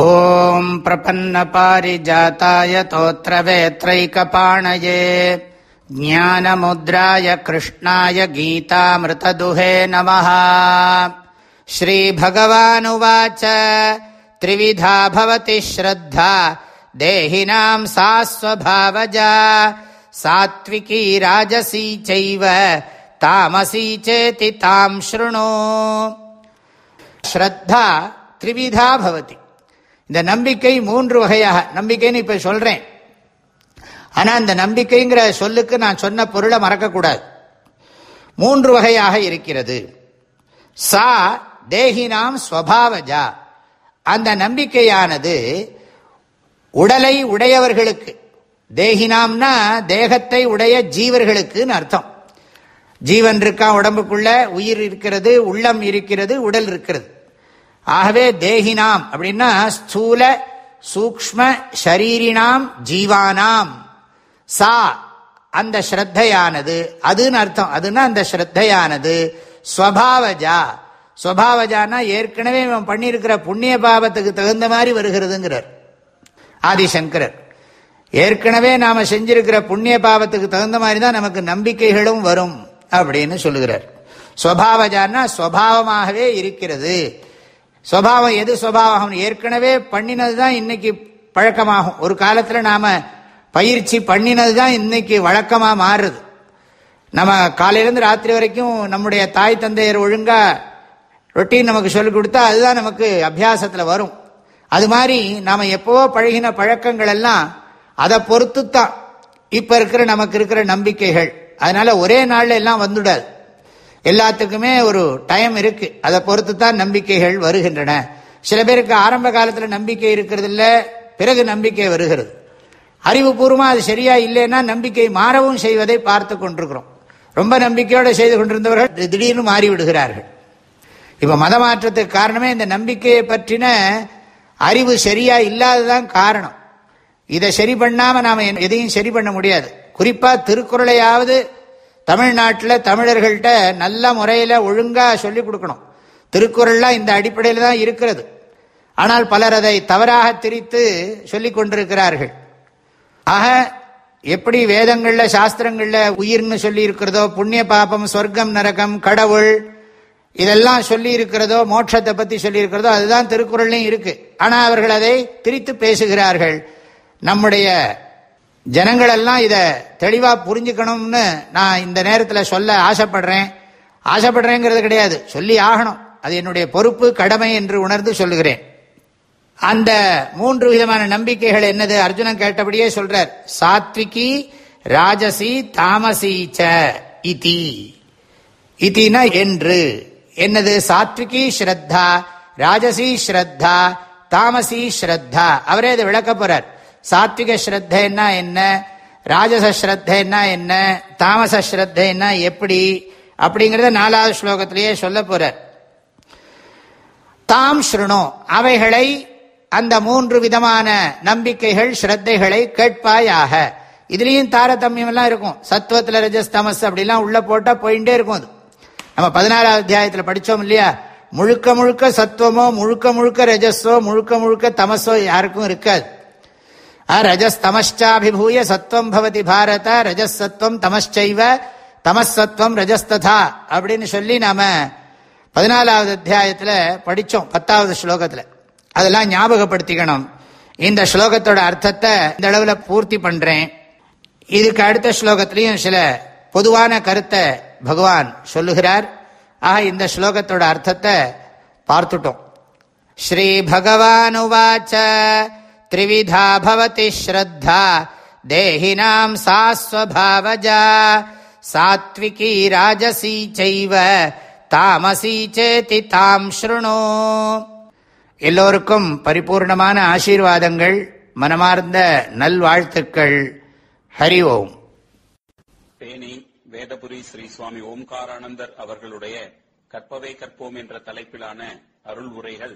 ॐ प्रपन्नपारिजाताय तोत्रवेत्रैकपाणये, ज्ञानमुद्राय कृष्णाय गीतामृतदुहे नमः। श्रीभगवानुवाच, त्रिविधा भवति श्रद्धा, देहिनां सा स्वभावजा सात्विकी राजसी चैव, तामसी चेति तां शृणु। श्रद्धा त्रिविधा भवति। இந்த நம்பிக்கை மூன்று வகையாக நம்பிக்கைன்னு இப்ப சொல்றேன். ஆனா இந்த நம்பிக்கைங்கிற சொல்லுக்கு நான் சொன்ன பொருளை மறக்கக்கூடாது. மூன்று வகையாக இருக்கிறது. சா தேகினாம் ஸ்வபாவஜா. அந்த நம்பிக்கையானது உடலை உடையவர்களுக்கு தேகினாம்னா தேகத்தை உடைய ஜீவர்களுக்குன்னு அர்த்தம். ஜீவன் இருக்கான் உடம்புக்குள்ள உயிர் இருக்கிறது உள்ளம் இருக்கிறது உடல் இருக்கிறது. ஆகவே தேகினாம் அப்படின்னா ஸ்தூல சூக்ம ஷரீரினாம் ஜீவானாம். சா அந்த ஸ்ரத்தையானது. அதுன்னு அர்த்தம். அதுன்னா அந்த ஸ்ரத்தையானது. ஸ்வபாவஜா. ஸ்வபாவஜானா ஏற்கனவே இவன் பண்ணியிருக்கிற புண்ணிய பாவத்துக்கு தகுந்த மாதிரி வருகிறதுங்கிறார். ஆதிசங்கரர். ஏற்கனவே நாம செஞ்சிருக்கிற புண்ணிய பாவத்துக்கு தகுந்த மாதிரி தான் நமக்கு நம்பிக்கைகளும் வரும் அப்படின்னு சொல்லுகிறார். ஸ்வபாவஜான்னா ஸ்வபாவமாகவே இருக்கிறது. சுவாவம் எது ஸ்வபாவம் ஏற்கனவே பண்ணினது தான் இன்னைக்கு பழக்கமாகும். ஒரு காலத்தில் நாம் பயிற்சி பண்ணினது தான் இன்னைக்கு வழக்கமாக மாறுது. நம்ம காலையிலேருந்து ராத்திரி வரைக்கும் நம்முடைய தாய் தந்தையர் ஒழுங்காக ரொட்டீன் நமக்கு சொல்லிக் கொடுத்தா அதுதான் நமக்கு அபியாசத்தில் வரும். அது மாதிரி நாம் எப்போவோ பழகின பழக்கங்கள் எல்லாம் அதை பொறுத்து தான் இப்போ இருக்கிற நமக்கு இருக்கிற நம்பிக்கைகள். அதனால ஒரே நாளில் எல்லாம் வந்துடாது. எல்லாத்துக்குமே ஒரு டைம் இருக்கு. அதை பொறுத்து தான் நம்பிக்கைகள் வருகின்றன. சில பேருக்கு ஆரம்ப காலத்தில் நம்பிக்கை இருக்கிறது இல்லை பிறகு நம்பிக்கை வருகிறது. அறிவுபூர்வமாக அது சரியா இல்லைன்னா நம்பிக்கை மாறவும் செய்வதை பார்த்து கொண்டிருக்கிறோம். ரொம்ப நம்பிக்கையோடு செய்து கொண்டிருந்தவர்கள் திடீர்னு மாறிவிடுகிறார்கள். இப்போ மதமாற்றத்துக்கு மத மாற்றத்துக்கு காரணமே இந்த நம்பிக்கையை பற்றின அறிவு சரியா இல்லாததான் காரணம். இதை சரி பண்ணாமல் நாம் எதையும் சரி பண்ண முடியாது. குறிப்பாக திருக்குறளையாவது தமிழ்நாட்டில் தமிழர்கள்ட்ட நல்ல முறையில் ஒழுங்காக சொல்லிக் கொடுக்கணும். திருக்குறள்லாம் இந்த அடிப்படையில் தான் இருக்கிறது. ஆனால் பலர் அதை தவறாக திரித்து சொல்லி கொண்டிருக்கிறார்கள். ஆக எப்படி வேதங்களில் சாஸ்திரங்களில் உயிர்னு சொல்லி இருக்கிறதோ புண்ணிய பாபம் சொர்க்கம் நரகம் கடவுள் இதெல்லாம் சொல்லி இருக்கிறதோ மோட்சத்தை பற்றி சொல்லியிருக்கிறதோ அதுதான் திருக்குறள்லையும் இருக்கு. ஆனால் அவர்கள் அதை திரித்து பேசுகிறார்கள். நம்முடைய ஜனங்களெல்லாம் இதை தெளிவாக புரிஞ்சுக்கணும்னு நான் இந்த நேரத்தில் சொல்ல ஆசைப்படுறேன். ஆசைப்படுறேங்கிறது கிடையாது. சொல்லி ஆகணும். அது என்னுடைய பொறுப்பு கடமை என்று உணர்ந்து சொல்லுகிறேன். அந்த மூன்று விதமான நம்பிக்கைகள் என்னது? அர்ஜுனன் கேட்டபடியே சொல்றார். சாத்விகி ராஜசி தாமசீச்ச இதி. இத்தினா என்று. என்னது? சாத்விகி ஸ்ரத்தா ராஜசி ஸ்ரத்தா தாமசி ஸ்ரத்தா. அவரே அதை விளக்க போறார். சாத்விக ஸ்ரத்தைன்னா என்ன? ராஜச ஸ்ரத்தைன்னா என்ன? தாமச ஸ்ரத்தைன்னா எப்படி? அப்படிங்கிறத நாலாவது ஸ்லோகத்திலேயே சொல்ல போறார். தாம் ஸ்ருணோ. அவைகளை அந்த மூன்று விதமான நம்பிக்கைகள் ஸ்ரத்தைகளை கேட்பாயாக. இதுலேயும் தாரதமியம்லாம் இருக்கும். சத்துவத்தில் ரஜஸ் தமஸ் அப்படிலாம் உள்ள போட்டா போயிட்டே இருக்கும் அது. நம்ம பதினாறாவது அத்தியாயத்தில் படித்தோம் இல்லையா? முழுக்க முழுக்க சத்துவமோ முழுக்க முழுக்க ரஜஸோ முழுக்க முழுக்க தமசோ யாருக்கும் இருக்காது. ரஜஸ்தமச்சாபிபூய சத்வம் பவதி பாரத ரஜசத்வம் தமச்சைவ தமசத்வம் ரஜஸ்ததா அப்படின்னு சொல்லி நாம பதினாலாவது அத்தியாயத்தில் படித்தோம் பத்தாவது ஸ்லோகத்தில். அதெல்லாம் ஞாபகப்படுத்திக்கணும். இந்த ஸ்லோகத்தோட அர்த்தத்தை இந்த அளவில் பூர்த்தி பண்ணுறேன் இதுக்கு அடுத்த ஸ்லோகத்திலையும் சில பொதுவான கருத்தை பகவான் சொல்லுகிறார். ஆக இந்த ஸ்லோகத்தோட அர்த்தத்தை பார்த்துட்டோம். ஸ்ரீ பகவான் உவாச்ச. त्रिविधा भवति श्रद्धा देहिनाम् सा स्वभावजा सात्विकी राजसी चैव தாமசி சேதி தாம் ஸ்ருணு எல்லோருக்கும் பரிபூர்ணமான ஆசீர்வாதங்கள் மனமார்ந்த நல்வாழ்த்துக்கள் ஹரி ஓம் தேனி வேதபுரி ஸ்ரீ சுவாமி ஓம்காரானந்தர் அவர்களுடைய கற்பவை கற்போம் என்ற தலைப்பிலான அருள் உரைகள்